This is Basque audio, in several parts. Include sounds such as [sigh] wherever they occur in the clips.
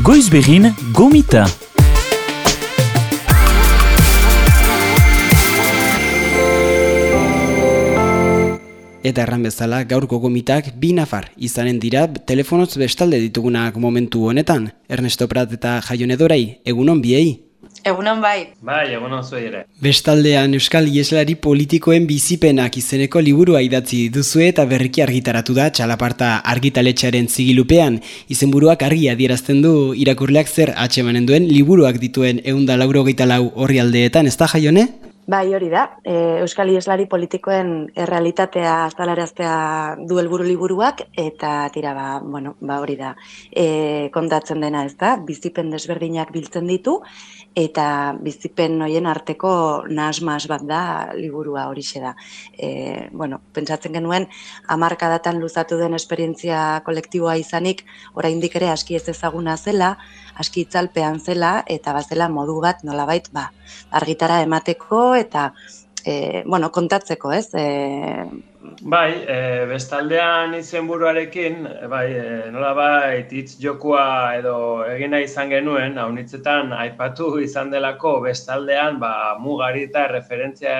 Goizbegin gomita. Eta erran bezala gaurko gomitak bi nafar izanen dira telefonoz bestalde ditugunak momentu honetan. Ernesto Prat eta Jaion Edorai, egunon biei? Egunon bai. Bai, egunon zuei ere. Bestaldean Euskal Ieslari politikoen bizipenak izeneko liburua idatzi duzue eta berriki argitaratu da txalaparta argitaletxearen zigilupean. Izenburuak argi adierazten du irakurleak zer atxemanen duen liburuak dituen eunda lauro lau horri aldeetan, ez da jaione? Bai, hori da. E, Euskal Ieslari politikoen errealitatea azalaraztea du helburu liburuak eta tira ba, bueno, ba hori da. E, kontatzen dena, ez da? Bizipen desberdinak biltzen ditu eta bizipen hoien arteko nahasmas bat da liburua hori da. E, bueno, pentsatzen genuen hamarkadatan luzatu den esperientzia kolektiboa izanik oraindik ere aski ez ezaguna zela, aski itzalpean zela eta bazela modu bat nolabait ba argitara emateko eta e, bueno, kontatzeko, ez? E, bai, e, bestaldean izenburuarekin, bai, e, nola bai, hitz jokua edo egina izan genuen, haunitzetan aipatu izan delako bestaldean, ba, mugari eta referentzia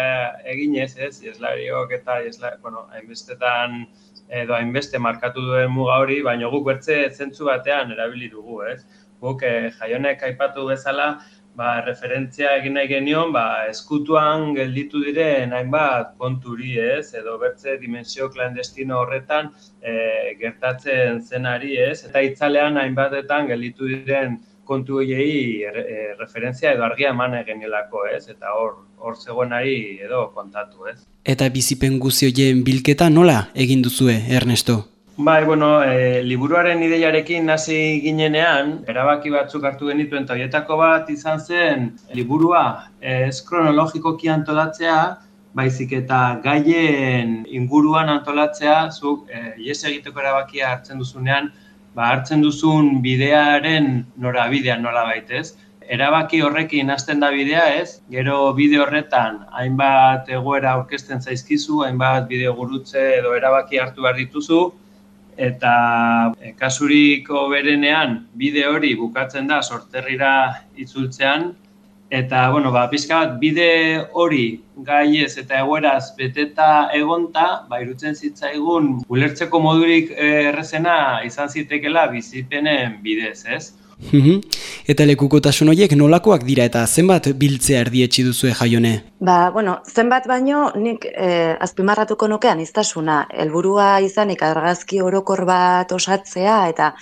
eginez, ez, ieslariok eta iesla, bueno, hainbestetan edo hainbeste markatu duen muga hori, baina guk bertze zentzu batean erabili dugu, ez? Guk e, jaionek aipatu bezala, ba, referentzia egin nahi genion, ba, eskutuan gelditu diren hainbat konturi ez, edo bertze dimensio klandestino horretan e, gertatzen zenari ez, eta itzalean hainbatetan gelditu diren kontu hiei e, referentzia edo argia eman genielako ez, eta hor hor zegoenari edo kontatu ez. Eta bizipen guzioien bilketa nola egin duzue, Ernesto? Bai, bueno, e, liburuaren ideiarekin hasi ginenean, erabaki batzuk hartu genituen eta horietako bat izan zen liburua ez kronologikoki antolatzea, baizik eta gaien inguruan antolatzea, zuk e, ies egiteko erabakia hartzen duzunean, ba, hartzen duzun bidearen norabidean nola baitez. Erabaki horrekin hasten da bidea ez, gero bide horretan hainbat egoera aurkezten zaizkizu, hainbat bideo gurutze edo erabaki hartu behar dituzu, eta e, kasuriko berenean bide hori bukatzen da sorterrira itzultzean, eta, bueno, ba, pizka bat, bide hori gaiez eta egoeraz beteta egonta, ba, irutzen zitzaigun, ulertzeko modurik errezena izan zitekela bizipenen bidez, ez? Mhm. Eta lekukotasun horiek nolakoak dira eta zenbat biltzea erdietsi duzue jaione? Ba, bueno, zenbat baino nik eh, azpimarratuko nukean iztasuna. Helburua izanik argazki orokor bat osatzea eta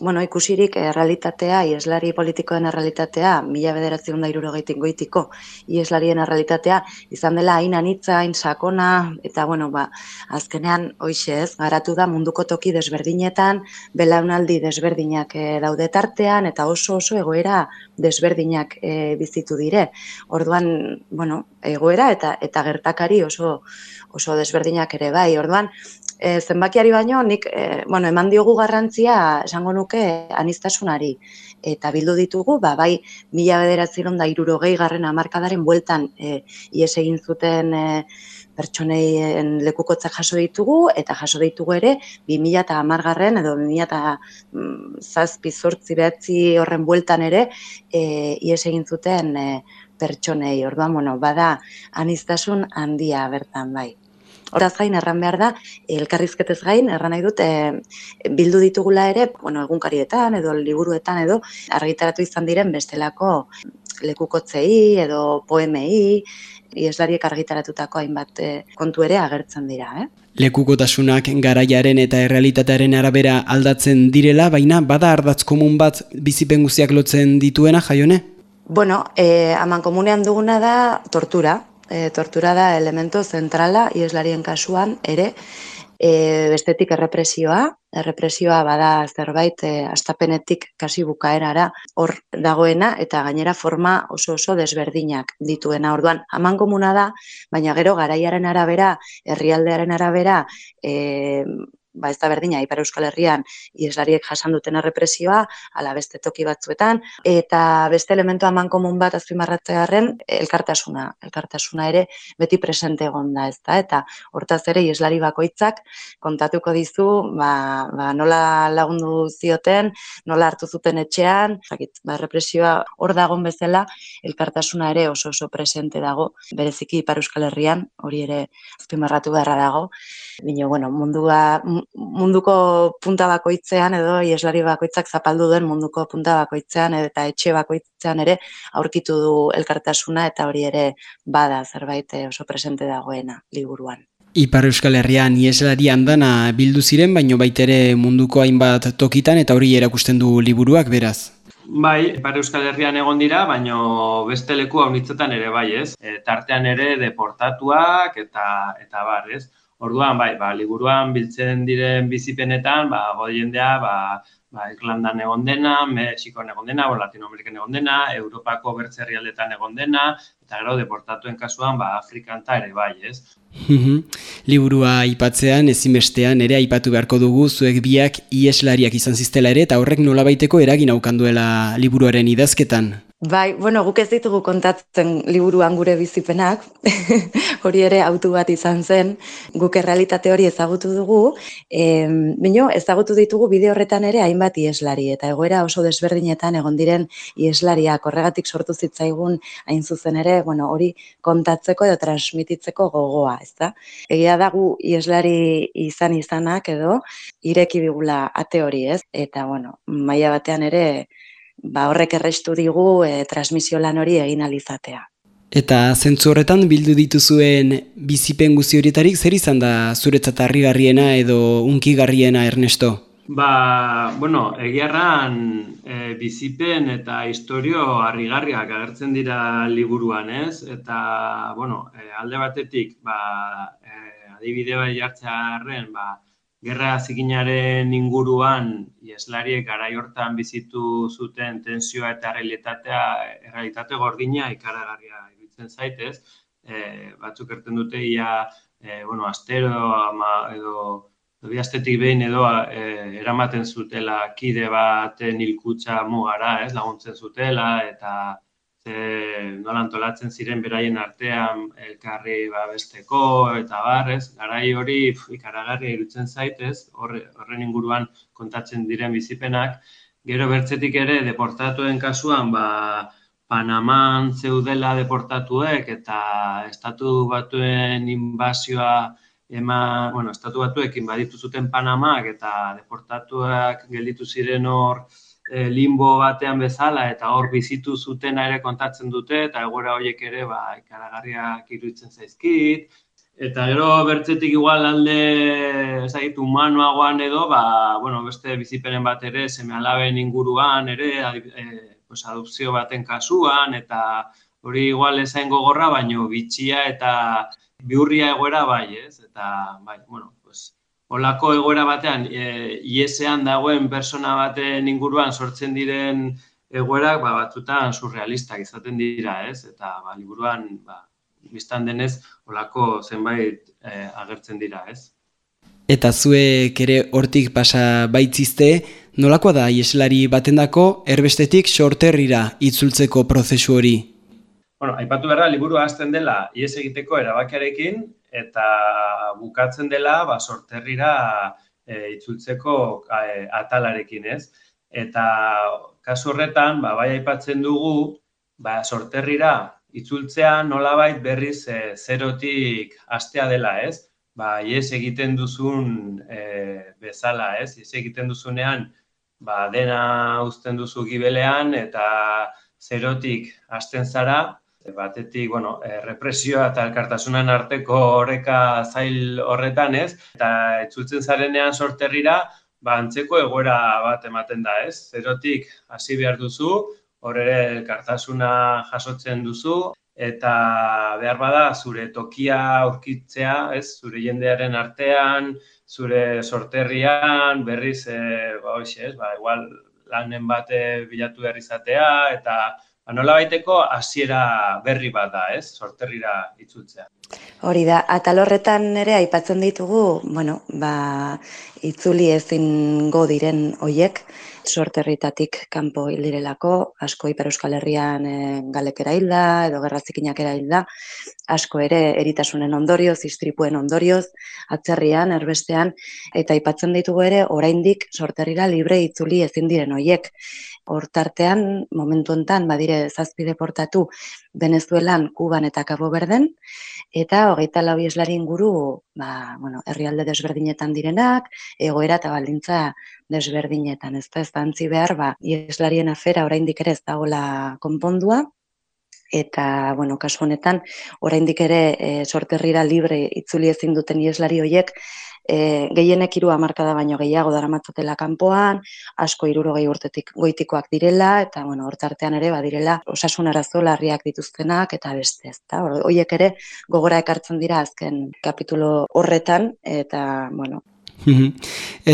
bueno, ikusirik errealitatea, ieslari politikoen errealitatea, mila bederatzen da irurogeitik goitiko, ieslarien errealitatea, izan dela hain anitza, hain sakona, eta bueno, ba, azkenean, hoxe ez, garatu da munduko toki desberdinetan, belaunaldi desberdinak e, daude tartean, eta oso oso egoera desberdinak e, bizitu dire. Orduan, bueno, egoera eta eta gertakari oso oso desberdinak ere bai. Orduan, e, zenbakiari baino, nik, e, bueno, eman diogu garrantzia, esango nuke, anistasunari. Eta bildu ditugu, ba, bai, mila bederatzen da, irurogei garren amarkadaren bueltan e, ies egin zuten e, pertsoneien lekukotzak jaso ditugu, eta jaso ditugu ere, 2000 eta amargarren, edo 2000 eta mm, zazpi zortzi behatzi horren bueltan ere, e, ies egin zuten e, pertsonei. Orduan, bueno, bada, anistasun handia bertan, bai. Horaz gain erran behar da, elkarrizketez gain, erran nahi dut, e, bildu ditugula ere, bueno, egunkarietan edo liburuetan edo, argitaratu izan diren bestelako lekukotzei edo poemei, ieslariek argitaratutako hainbat e, kontu ere agertzen dira, eh? Lekukotasunak garaiaren eta errealitatearen arabera aldatzen direla, baina bada ardatz komun bat bizipen guztiak lotzen dituena, jaione? Bueno, eh, aman komunean duguna da tortura, e, tortura da elemento zentrala ieslarien kasuan ere e, bestetik errepresioa, errepresioa bada zerbait e, astapenetik kasi bukaerara hor dagoena eta gainera forma oso oso desberdinak dituena. Orduan, haman komuna da, baina gero garaiaren arabera, herrialdearen arabera, e, ba ez da berdina Ipar Euskal Herrian ieslariek jasan duten errepresioa, ala beste toki batzuetan eta beste elementu eman komun bat azpimarratzearren elkartasuna, elkartasuna ere beti presente egonda, ezta? Eta hortaz ere ieslari bakoitzak kontatuko dizu, ba, ba nola lagundu zioten, nola hartu zuten etxean, zakit, ba errepresioa hor dagon bezala, elkartasuna ere oso oso presente dago, bereziki Ipar Euskal Herrian, hori ere azpimarratu beharra dago. Bino, bueno, mundua, munduko punta bakoitzean edo ieslari bakoitzak zapaldu duen munduko punta bakoitzean eta etxe bakoitzean ere aurkitu du elkartasuna eta hori ere bada zerbait eh, oso presente dagoena liburuan. Ipar Euskal Herrian ieslari handana bildu ziren, baino baitere munduko hainbat tokitan eta hori erakusten du liburuak beraz. Bai, Ipar Euskal Herrian egon dira, baino beste leku haunitzetan ere bai, ez? E, tartean ere deportatuak eta eta bar, ez? Orduan, bai, ba, liburuan biltzen diren bizipenetan, ba, jendea, ba, ba, Irlandan egon dena, Mexikoan egon dena, bo, Latinoamerikan egon dena, Europako bertzerri aldetan egon dena, eta gero, deportatuen kasuan, ba, Afrikan ere bai, ez? Liburua aipatzean, ezimestean, ere aipatu beharko dugu, zuek biak ieslariak izan ziztela ere, eta horrek nolabaiteko eragin aukanduela liburuaren idazketan. Bai, bueno, guk ez ditugu kontatzen liburuan gure bizipenak, [laughs] hori ere autu bat izan zen, guk errealitate hori ezagutu dugu, e, bino, ezagutu ditugu bide horretan ere hainbat ieslari, eta egoera oso desberdinetan egon diren ieslariak horregatik sortu zitzaigun hain zuzen ere, bueno, hori kontatzeko edo transmititzeko gogoa, ez da? Egia dagu ieslari izan izanak edo, ireki bigula ate hori, ez? Eta, bueno, maila batean ere, ba horrek errestu digu e, transmisio lan hori egin alizatea. Eta zentzu horretan bildu dituzuen bizipen guzti horietarik zer izan da zuretzat harrigarriena edo unkigarriena Ernesto? Ba, bueno, egiarran e, bizipen eta historio harrigarriak agertzen dira liburuan, ez? Eta, bueno, e, alde batetik, ba, e, adibide bai jartzearen, ba, gerra zikinaren inguruan ieslariek garai hortan bizitu zuten tensioa eta realitatea realitate gordina ikaragarria iruditzen zaitez e, batzuk erten dute ia e, bueno astero ama edo Bi astetik behin edo e, eramaten zutela kide baten hilkutza mugara, ez, laguntzen zutela eta ze nola antolatzen ziren beraien artean elkarri babesteko eta barrez, garai hori ikaragarria irutzen zaitez, horren inguruan kontatzen diren bizipenak, gero bertzetik ere deportatuen kasuan, ba, Panaman zeudela deportatuek eta estatu batuen inbazioa ema, bueno, estatu batuekin baditu zuten Panamak eta deportatuak gelditu ziren hor e, limbo batean bezala eta hor bizitu zutena ere kontatzen dute eta egora horiek ere ba ikaragarriak iruditzen zaizkit. Eta gero bertzetik igual alde ezagik humanoagoan edo ba bueno beste bizipenen bat ere semealaben inguruan ere e, pues adopzio baten kasuan eta hori igual ezain gogorra baino bitxia eta biurria egoera bai ez? Eta bai bueno olako egoera batean, e, iesean dagoen persona baten inguruan sortzen diren egoerak ba, batzutan surrealistak izaten dira, ez? Eta ba, liburuan, ba, biztan denez, olako zenbait e, agertzen dira, ez? Eta zuek ere hortik pasa baitzizte, nolakoa da ieslari batendako erbestetik sorterrira itzultzeko prozesu hori? Bueno, aipatu berra, liburu hasten dela ies egiteko erabakiarekin, eta bukatzen dela ba, sorterrira e, itzultzeko e, atalarekin, ez? Eta kasu horretan, ba, bai aipatzen dugu, ba, sorterrira itzultzea nolabait berriz e, zerotik astea dela, ez? Ba, ies egiten duzun e, bezala, ez? Ies egiten duzunean, ba, dena uzten duzu gibelean eta zerotik hasten zara, batetik, bueno, e, represioa eta elkartasunan arteko horreka zail horretan, ez? Eta etzultzen zarenean sorterrira, ba, antzeko egoera bat ematen da, ez? Zerotik hasi behar duzu, hor ere elkartasuna jasotzen duzu, eta behar bada zure tokia aurkitzea, ez? Zure jendearen artean, zure sorterrian, berriz, e, ba, hoxe, ez? Ba, igual lanen bate bilatu behar izatea, eta anola baiteko hasiera berri bat da, ez? Sorterrira itzultzea. Hori da, atalorretan ere aipatzen ditugu, bueno, ba, itzuli ezin go diren hoiek, sorterritatik kanpo hil direlako, asko Ipar Euskal Herrian e, galekera hilda, edo gerrazikinakera hilda, asko ere eritasunen ondorioz, istripuen ondorioz, atzerrian, erbestean, eta aipatzen ditugu ere, oraindik sorterrira libre itzuli ezin diren hoiek. Hortartean, momentu hontan badire zazpi deportatu Venezuelan, Kuban eta Cabo Berden, eta hogeita lau ieslari inguru, ba, bueno, herrialde desberdinetan direnak, egoera eta baldintza desberdinetan, ez da, ez da behar, ba, ieslarien afera oraindik ere ez dagoela konpondua, eta, bueno, kasu honetan, oraindik ere e, sorterrira libre itzuli ezin duten ieslari hoiek, e, gehienek hiru hamarkada baino gehiago daramatzatela kanpoan, asko hirurogei urtetik goitikoak direla eta bueno, hortartean ere badirela osasun arazo larriak dituztenak eta beste, ezta? Hoiek ere gogora ekartzen dira azken kapitulo horretan eta bueno,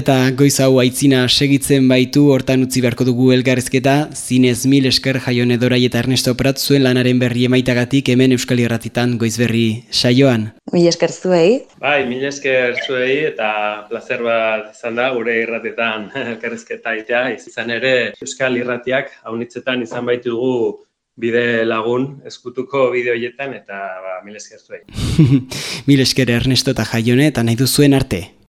Eta goiz hau aitzina segitzen baitu hortan utzi beharko dugu elgarrezketa, zinez mil esker jaion edorai eta Ernesto Prat zuen lanaren berri emaitagatik hemen Euskal Irratitan goiz berri saioan. Mil esker zuei. Bai, mil esker zuei eta placer bat izan da gure irratetan [laughs] elgarrezketa itea, izan ere Euskal Irratiak haunitzetan izan baitugu bide lagun eskutuko bideoietan eta ba, mil esker zuei. [laughs] mil esker Ernesto eta jaione eta nahi duzuen arte.